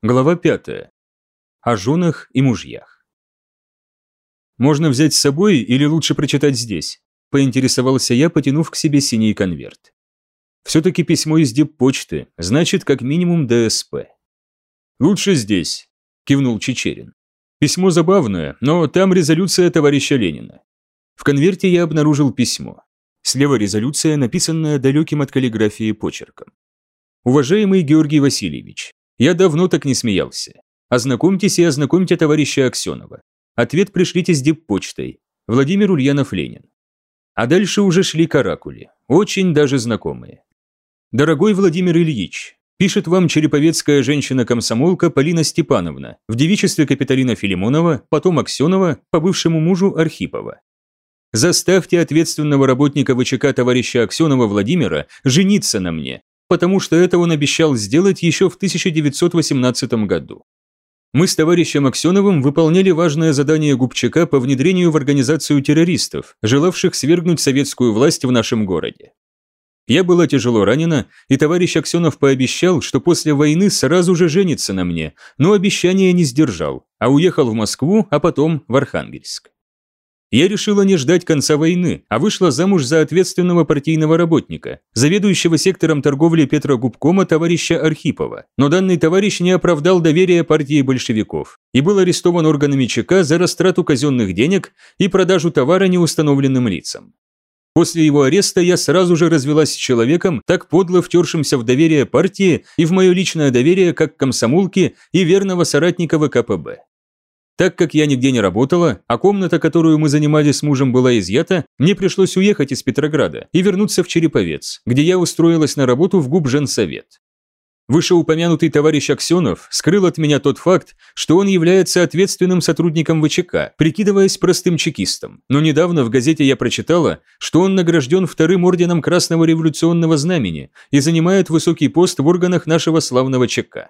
Глава 5. О женах и мужьях. «Можно взять с собой или лучше прочитать здесь?» – поинтересовался я, потянув к себе синий конверт. «Все-таки письмо из деппочты, значит, как минимум ДСП». «Лучше здесь», – кивнул Чечерин. «Письмо забавное, но там резолюция товарища Ленина». В конверте я обнаружил письмо. Слева резолюция, написанная далеким от каллиграфии почерком. «Уважаемый Георгий Васильевич, я давно так не смеялся. Ознакомьтесь и ознакомьте товарища Аксенова. Ответ пришлите с диппочтой. Владимир Ульянов-Ленин. А дальше уже шли каракули, очень даже знакомые. Дорогой Владимир Ильич, пишет вам череповецкая женщина-комсомолка Полина Степановна в девичестве Капиталина Филимонова, потом Аксенова, по бывшему мужу Архипова. Заставьте ответственного работника ВЧК товарища Аксенова Владимира жениться на мне, потому что это он обещал сделать еще в 1918 году. Мы с товарищем Аксеновым выполняли важное задание Губчака по внедрению в организацию террористов, желавших свергнуть советскую власть в нашем городе. Я была тяжело ранена, и товарищ Аксенов пообещал, что после войны сразу же женится на мне, но обещание не сдержал, а уехал в Москву, а потом в Архангельск. Я решила не ждать конца войны, а вышла замуж за ответственного партийного работника, заведующего сектором торговли Петрогубкома товарища Архипова. Но данный товарищ не оправдал доверия партии большевиков и был арестован органами ЧК за растрату казенных денег и продажу товара неустановленным лицам. После его ареста я сразу же развелась с человеком, так подло втершимся в доверие партии и в мое личное доверие как комсомолки и верного соратника ВКПБ. Так как я нигде не работала, а комната, которую мы занимали с мужем, была изъята, мне пришлось уехать из Петрограда и вернуться в Череповец, где я устроилась на работу в губженсовет. Вышеупомянутый товарищ Аксенов скрыл от меня тот факт, что он является ответственным сотрудником ВЧК, прикидываясь простым чекистом. Но недавно в газете я прочитала, что он награжден вторым орденом Красного революционного знамени и занимает высокий пост в органах нашего славного ЧК.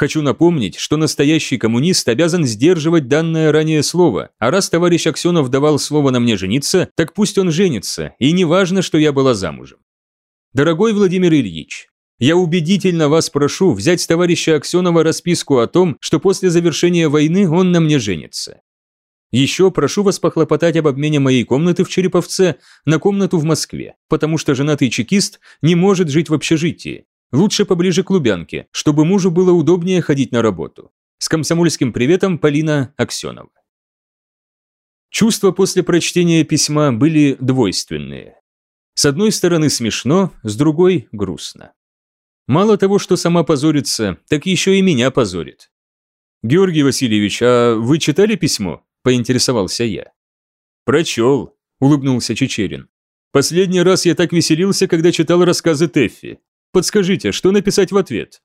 Хочу напомнить, что настоящий коммунист обязан сдерживать данное ранее слово, а раз товарищ Аксенов давал слово на мне жениться, так пусть он женится, и не важно, что я была замужем. Дорогой Владимир Ильич, я убедительно вас прошу взять с товарища Аксенова расписку о том, что после завершения войны он на мне женится. Еще прошу вас похлопотать об обмене моей комнаты в Череповце на комнату в Москве, потому что женатый чекист не может жить в общежитии, Лучше поближе к Лубянке, чтобы мужу было удобнее ходить на работу. С комсомольским приветом Полина Аксенова. Чувства после прочтения письма были двойственные. С одной стороны смешно, с другой грустно. Мало того, что сама позорится, так еще и меня позорит. «Георгий Васильевич, а вы читали письмо?» – поинтересовался я. «Прочел», – улыбнулся Чечерин. «Последний раз я так веселился, когда читал рассказы Теффи. Подскажите, что написать в ответ?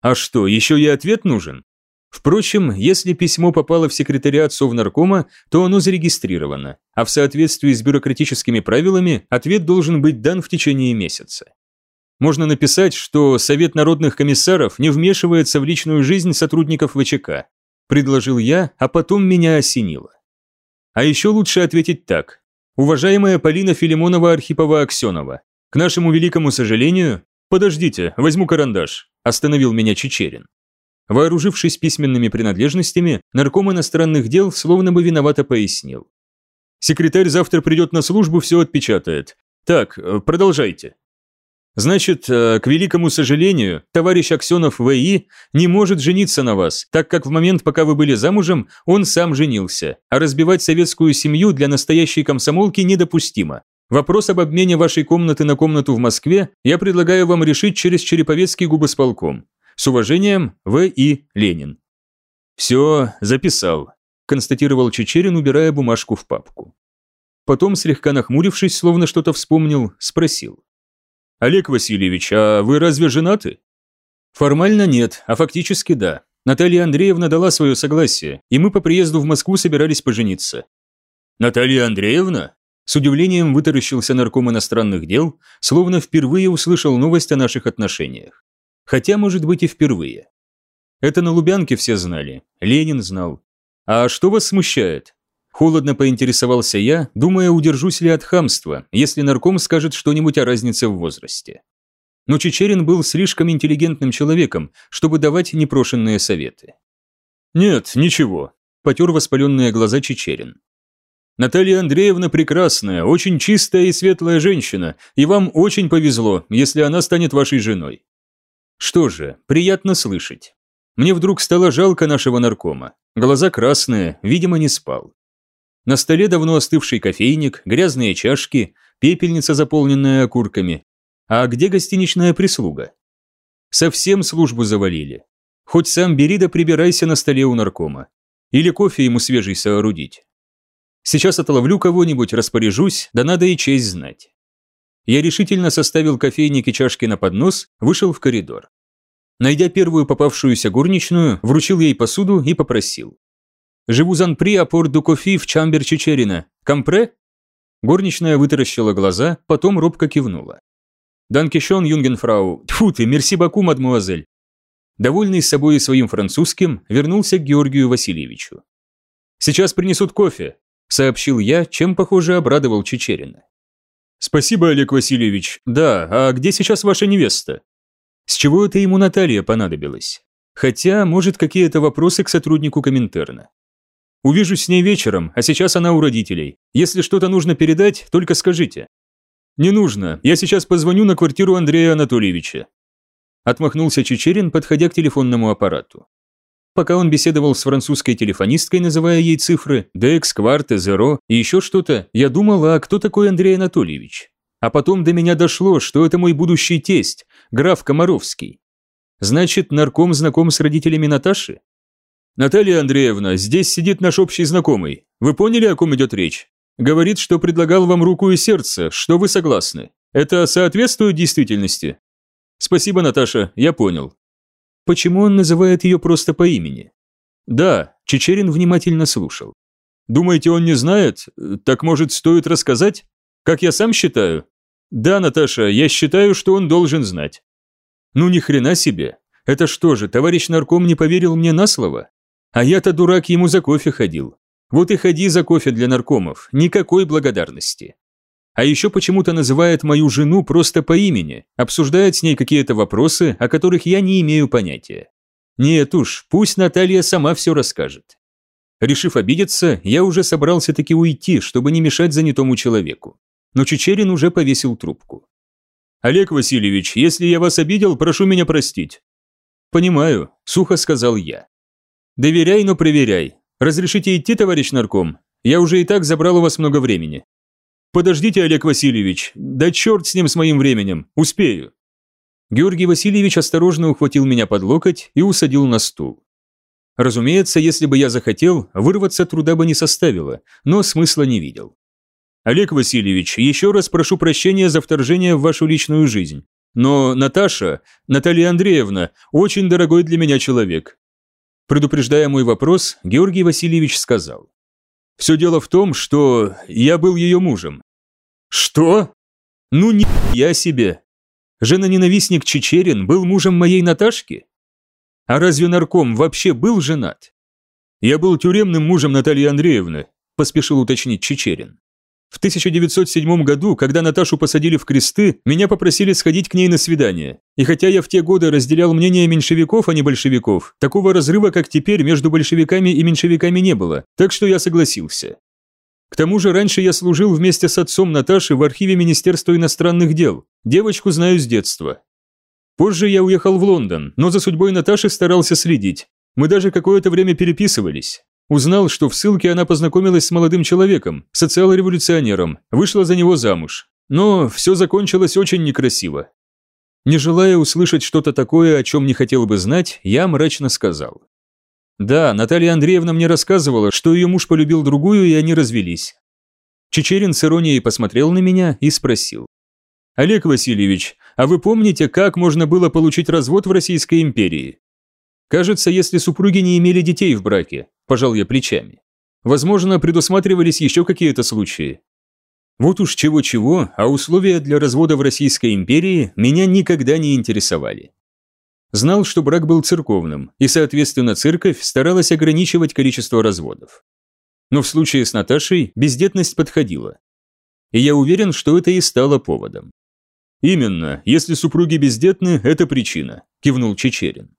А что, еще и ответ нужен? Впрочем, если письмо попало в секретариат Совнаркома, то оно зарегистрировано, а в соответствии с бюрократическими правилами ответ должен быть дан в течение месяца. Можно написать, что Совет народных комиссаров не вмешивается в личную жизнь сотрудников ВЧК. Предложил я, а потом меня осенило. А еще лучше ответить так. Уважаемая Полина Филимонова-Архипова-Аксенова, к нашему великому сожалению, «Подождите, возьму карандаш», – остановил меня Чечерин. Вооружившись письменными принадлежностями, нарком иностранных дел словно бы виновато пояснил. «Секретарь завтра придет на службу, все отпечатает. Так, э, продолжайте». Значит, э, к великому сожалению, товарищ Аксенов В.И. не может жениться на вас, так как в момент, пока вы были замужем, он сам женился, а разбивать советскую семью для настоящей комсомолки недопустимо. Вопрос об обмене вашей комнаты на комнату в Москве я предлагаю вам решить через Череповецкий губосполком. С уважением, В. И. Ленин. Все, записал, констатировал Чечерин, убирая бумажку в папку. Потом, слегка нахмурившись, словно что-то вспомнил, спросил. «Олег Васильевич, а вы разве женаты?» «Формально нет, а фактически да. Наталья Андреевна дала свое согласие, и мы по приезду в Москву собирались пожениться». «Наталья Андреевна?» С удивлением вытаращился нарком иностранных дел, словно впервые услышал новость о наших отношениях. Хотя, может быть, и впервые. Это на Лубянке все знали, Ленин знал. А что вас смущает? Холодно поинтересовался я, думая, удержусь ли от хамства, если нарком скажет что-нибудь о разнице в возрасте. но Чечерин был слишком интеллигентным человеком, чтобы давать непрошенные советы. «Нет, ничего», – потер воспаленные глаза Чечерин. «Наталья Андреевна прекрасная, очень чистая и светлая женщина, и вам очень повезло, если она станет вашей женой». Что же, приятно слышать. Мне вдруг стало жалко нашего наркома. Глаза красные, видимо, не спал. На столе давно остывший кофейник, грязные чашки, пепельница, заполненная окурками. А где гостиничная прислуга? Совсем службу завалили. Хоть сам бери да прибирайся на столе у наркома. Или кофе ему свежий соорудить. Сейчас отловлю кого-нибудь, распоряжусь, да надо и честь знать. Я решительно составил кофейник и чашки на поднос, вышел в коридор. Найдя первую попавшуюся горничную, вручил ей посуду и попросил. Живу занпри апор ду кофи в чамбер Чечерина. Компре?» Горничная вытаращила глаза, потом робко кивнула. «Данкишон, юнгенфрау. Тьфу ты, мерси баку, мадмуазель». Довольный собой и своим французским, вернулся к Георгию Васильевичу. «Сейчас принесут кофе», – сообщил я, чем, похоже, обрадовал Чечерина. «Спасибо, Олег Васильевич. Да, а где сейчас ваша невеста?» С чего это ему Наталья понадобилась? Хотя, может, какие-то вопросы к сотруднику Коминтерна. Увижусь с ней вечером, а сейчас она у родителей. Если что-то нужно передать, только скажите». «Не нужно, я сейчас позвоню на квартиру Андрея Анатольевича». Отмахнулся Чечерин, подходя к телефонному аппарату. Пока он беседовал с французской телефонисткой, называя ей цифры, «Декс», «Кварте», «Зеро» и еще что-то, я думал, а кто такой Андрей Анатольевич? А потом до меня дошло, что это мой будущий тесть, граф Комаровский. Значит, нарком знаком с родителями Наташи? «Наталья Андреевна, здесь сидит наш общий знакомый. Вы поняли, о ком идет речь? Говорит, что предлагал вам руку и сердце, что вы согласны. Это соответствует действительности?» «Спасибо, Наташа, я понял». Почему он называет ее просто по имени? Да, Чечерин внимательно слушал. Думаете, он не знает? Так может, стоит рассказать? Как я сам считаю? Да, Наташа, я считаю, что он должен знать. Ну ни хрена себе. Это что же, товарищ нарком не поверил мне на слово? А я-то дурак ему за кофе ходил. Вот и ходи за кофе для наркомов, никакой благодарности. А еще почему-то называет мою жену просто по имени, обсуждает с ней какие-то вопросы, о которых я не имею понятия. Нет уж, пусть Наталья сама все расскажет. Решив обидеться, я уже собрался таки уйти, чтобы не мешать занятому человеку. Но Чечерин уже повесил трубку. «Олег Васильевич, если я вас обидел, прошу меня простить». «Понимаю», – сухо сказал я. «Доверяй, но проверяй. Разрешите идти, товарищ нарком? Я уже и так забрал у вас много времени». «Подождите, Олег Васильевич. Да черт с ним с моим временем. Успею». Георгий Васильевич осторожно ухватил меня под локоть и усадил на стул. Разумеется, если бы я захотел, вырваться труда бы не составило, но смысла не видел. Олег Васильевич, еще раз прошу прощения за вторжение в вашу личную жизнь. Но Наташа, Наталья Андреевна, очень дорогой для меня человек. Предупреждая мой вопрос, Георгий Васильевич сказал. «Все дело в том, что я был ее мужем». «Что?» «Ну не я себе. Жена-ненавистник Чечерин был мужем моей Наташки? А разве нарком вообще был женат?» «Я был тюремным мужем Натальи Андреевны», поспешил уточнить Чечерин. В 1907 году, когда Наташу посадили в кресты, меня попросили сходить к ней на свидание. И хотя я в те годы разделял мнение меньшевиков, а не большевиков, такого разрыва, как теперь, между большевиками и меньшевиками не было, так что я согласился. К тому же раньше я служил вместе с отцом Наташи в архиве Министерства иностранных дел. Девочку знаю с детства. Позже я уехал в Лондон, но за судьбой Наташи старался следить. Мы даже какое-то время переписывались. Узнал, что в ссылке она познакомилась с молодым человеком, социал-революционером, вышла за него замуж. Но все закончилось очень некрасиво. Не желая услышать что-то такое, о чем не хотел бы знать, я мрачно сказал. Да, Наталья Андреевна мне рассказывала, что ее муж полюбил другую, и они развелись. Чечерин с иронией посмотрел на меня и спросил. «Олег Васильевич, а вы помните, как можно было получить развод в Российской империи?» Кажется, если супруги не имели детей в браке, пожал я плечами. Возможно, предусматривались еще какие-то случаи. Вот уж чего-чего, а условия для развода в Российской империи меня никогда не интересовали. Знал, что брак был церковным, и, соответственно, церковь старалась ограничивать количество разводов. Но в случае с Наташей бездетность подходила. И я уверен, что это и стало поводом. Именно, если супруги бездетны, это причина, кивнул Чечерин.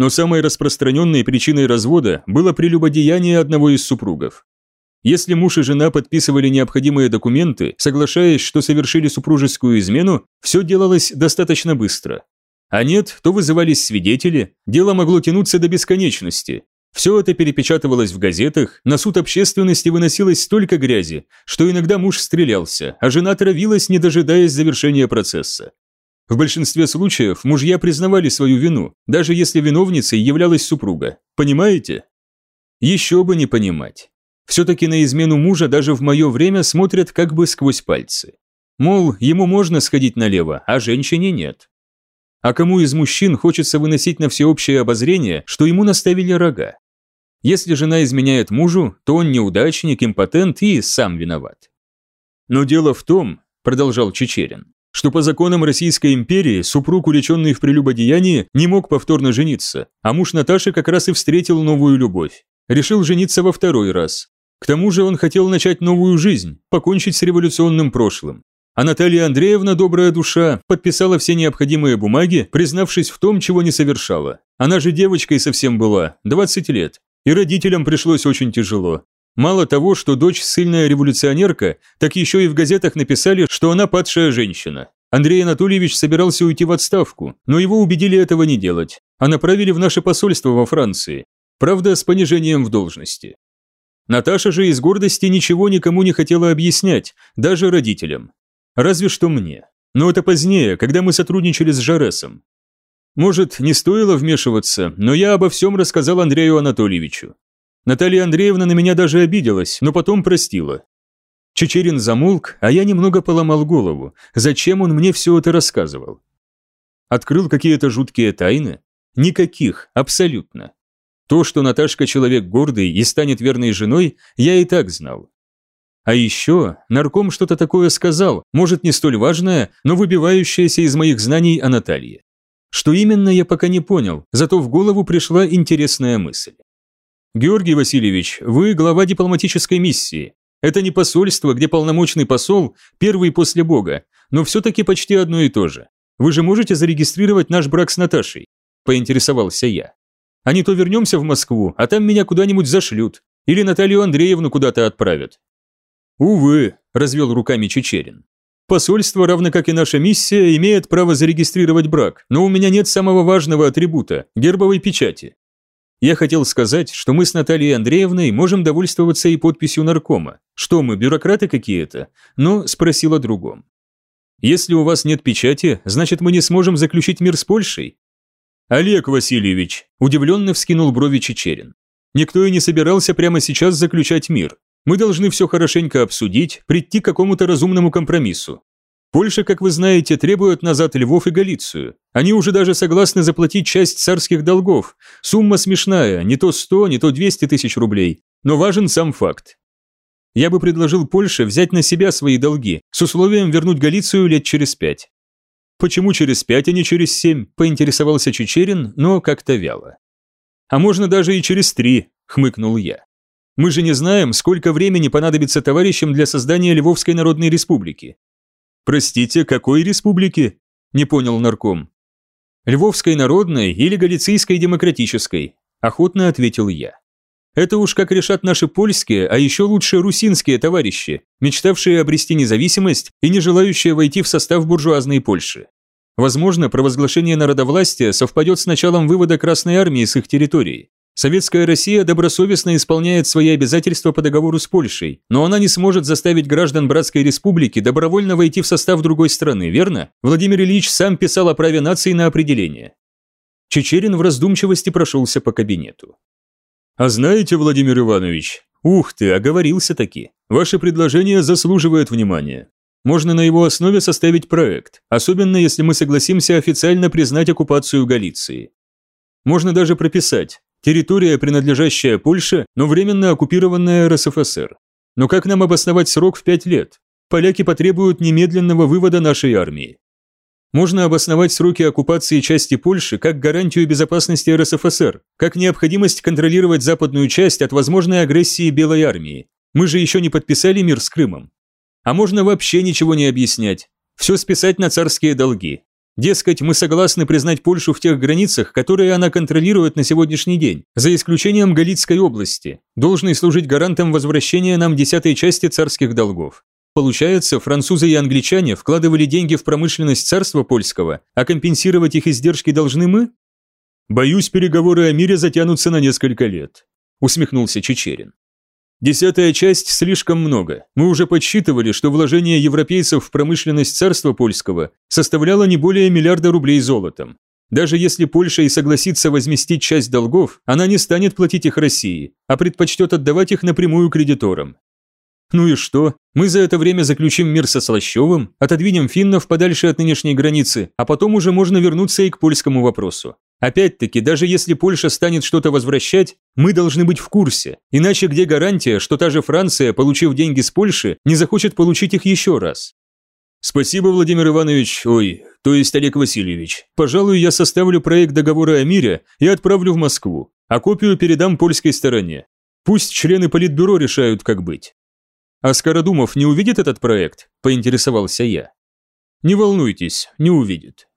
Но самой распространенной причиной развода было прелюбодеяние одного из супругов. Если муж и жена подписывали необходимые документы, соглашаясь, что совершили супружескую измену, все делалось достаточно быстро. А нет, то вызывались свидетели, дело могло тянуться до бесконечности. Все это перепечатывалось в газетах, на суд общественности выносилось столько грязи, что иногда муж стрелялся, а жена травилась, не дожидаясь завершения процесса. В большинстве случаев мужья признавали свою вину, даже если виновницей являлась супруга. Понимаете? Еще бы не понимать. Все-таки на измену мужа даже в мое время смотрят как бы сквозь пальцы. Мол, ему можно сходить налево, а женщине нет. А кому из мужчин хочется выносить на всеобщее обозрение, что ему наставили рога? Если жена изменяет мужу, то он неудачник, импотент и сам виноват. Но дело в том, продолжал Чечерин, что по законам Российской империи супруг, уличенный в прелюбодеянии, не мог повторно жениться, а муж Наташи как раз и встретил новую любовь. Решил жениться во второй раз. К тому же он хотел начать новую жизнь, покончить с революционным прошлым. А Наталья Андреевна, добрая душа, подписала все необходимые бумаги, признавшись в том, чего не совершала. Она же девочкой совсем была, 20 лет. И родителям пришлось очень тяжело. Мало того, что дочь сильная революционерка, так еще и в газетах написали, что она падшая женщина. Андрей Анатольевич собирался уйти в отставку, но его убедили этого не делать, а направили в наше посольство во Франции. Правда, с понижением в должности. Наташа же из гордости ничего никому не хотела объяснять, даже родителям. Разве что мне. Но это позднее, когда мы сотрудничали с Жаресом. Может, не стоило вмешиваться, но я обо всем рассказал Андрею Анатольевичу. Наталья Андреевна на меня даже обиделась, но потом простила. Чечерин замолк, а я немного поломал голову. Зачем он мне все это рассказывал? Открыл какие-то жуткие тайны? Никаких, абсолютно. То, что Наташка человек гордый и станет верной женой, я и так знал. А еще нарком что-то такое сказал, может не столь важное, но выбивающееся из моих знаний о Наталье. Что именно, я пока не понял, зато в голову пришла интересная мысль. Георгий Васильевич, вы глава дипломатической миссии. Это не посольство, где полномочный посол первый после Бога, но все-таки почти одно и то же. Вы же можете зарегистрировать наш брак с Наташей? Поинтересовался я. А не то вернемся в Москву, а там меня куда-нибудь зашлют. Или Наталью Андреевну куда-то отправят. Увы, развел руками Чечерин. Посольство, равно как и наша миссия, имеет право зарегистрировать брак, но у меня нет самого важного атрибута – гербовой печати. Я хотел сказать, что мы с Натальей Андреевной можем довольствоваться и подписью наркома. Что мы, бюрократы какие-то? Но спросил о другом. Если у вас нет печати, значит мы не сможем заключить мир с Польшей? «Олег Васильевич», – удивленно вскинул брови Чечерин. «Никто и не собирался прямо сейчас заключать мир. Мы должны все хорошенько обсудить, прийти к какому-то разумному компромиссу. Польша, как вы знаете, требует назад Львов и Галицию. Они уже даже согласны заплатить часть царских долгов. Сумма смешная, не то 100, не то 200 тысяч рублей. Но важен сам факт. Я бы предложил Польше взять на себя свои долги, с условием вернуть Галицию лет через пять. «Почему через пять, а не через семь?» – поинтересовался Чечерин, но как-то вяло. «А можно даже и через три», – хмыкнул я. «Мы же не знаем, сколько времени понадобится товарищам для создания Львовской Народной Республики». «Простите, какой республики?» – не понял нарком. «Львовской Народной или Галицийской Демократической», – охотно ответил я. Это уж как решат наши польские, а еще лучше русинские товарищи, мечтавшие обрести независимость и не желающие войти в состав буржуазной Польши. Возможно, провозглашение народовластия совпадет с началом вывода Красной Армии с их территории. Советская Россия добросовестно исполняет свои обязательства по договору с Польшей, но она не сможет заставить граждан Братской Республики добровольно войти в состав другой страны, верно? Владимир Ильич сам писал о праве нации на определение. Чечерин в раздумчивости прошелся по кабинету. А знаете, Владимир Иванович, ух ты, оговорился таки. Ваше предложение заслуживает внимания. Можно на его основе составить проект, особенно если мы согласимся официально признать оккупацию Галиции. Можно даже прописать территория, принадлежащая Польше, но временно оккупированная РСФСР. Но как нам обосновать срок в пять лет? Поляки потребуют немедленного вывода нашей армии. Можно обосновать сроки оккупации части Польши как гарантию безопасности РСФСР, как необходимость контролировать западную часть от возможной агрессии Белой армии. Мы же еще не подписали мир с Крымом. А можно вообще ничего не объяснять. Все списать на царские долги. Дескать, мы согласны признать Польшу в тех границах, которые она контролирует на сегодняшний день, за исключением Галицкой области, должны служить гарантом возвращения нам десятой части царских долгов. Получается, французы и англичане вкладывали деньги в промышленность царства польского, а компенсировать их издержки должны мы? Боюсь, переговоры о мире затянутся на несколько лет, усмехнулся Чечерин. Десятая часть слишком много. Мы уже подсчитывали, что вложение европейцев в промышленность царства польского составляло не более миллиарда рублей золотом. Даже если Польша и согласится возместить часть долгов, она не станет платить их России, а предпочтет отдавать их напрямую кредиторам. Ну и что? Мы за это время заключим мир со Слащевым, отодвинем финнов подальше от нынешней границы, а потом уже можно вернуться и к польскому вопросу. Опять-таки, даже если Польша станет что-то возвращать, мы должны быть в курсе. Иначе где гарантия, что та же Франция, получив деньги с Польши, не захочет получить их еще раз? Спасибо, Владимир Иванович, ой, то есть Олег Васильевич. Пожалуй, я составлю проект договора о мире и отправлю в Москву, а копию передам польской стороне. Пусть члены политбюро решают, как быть. «А Скородумов не увидит этот проект?» – поинтересовался я. «Не волнуйтесь, не увидит.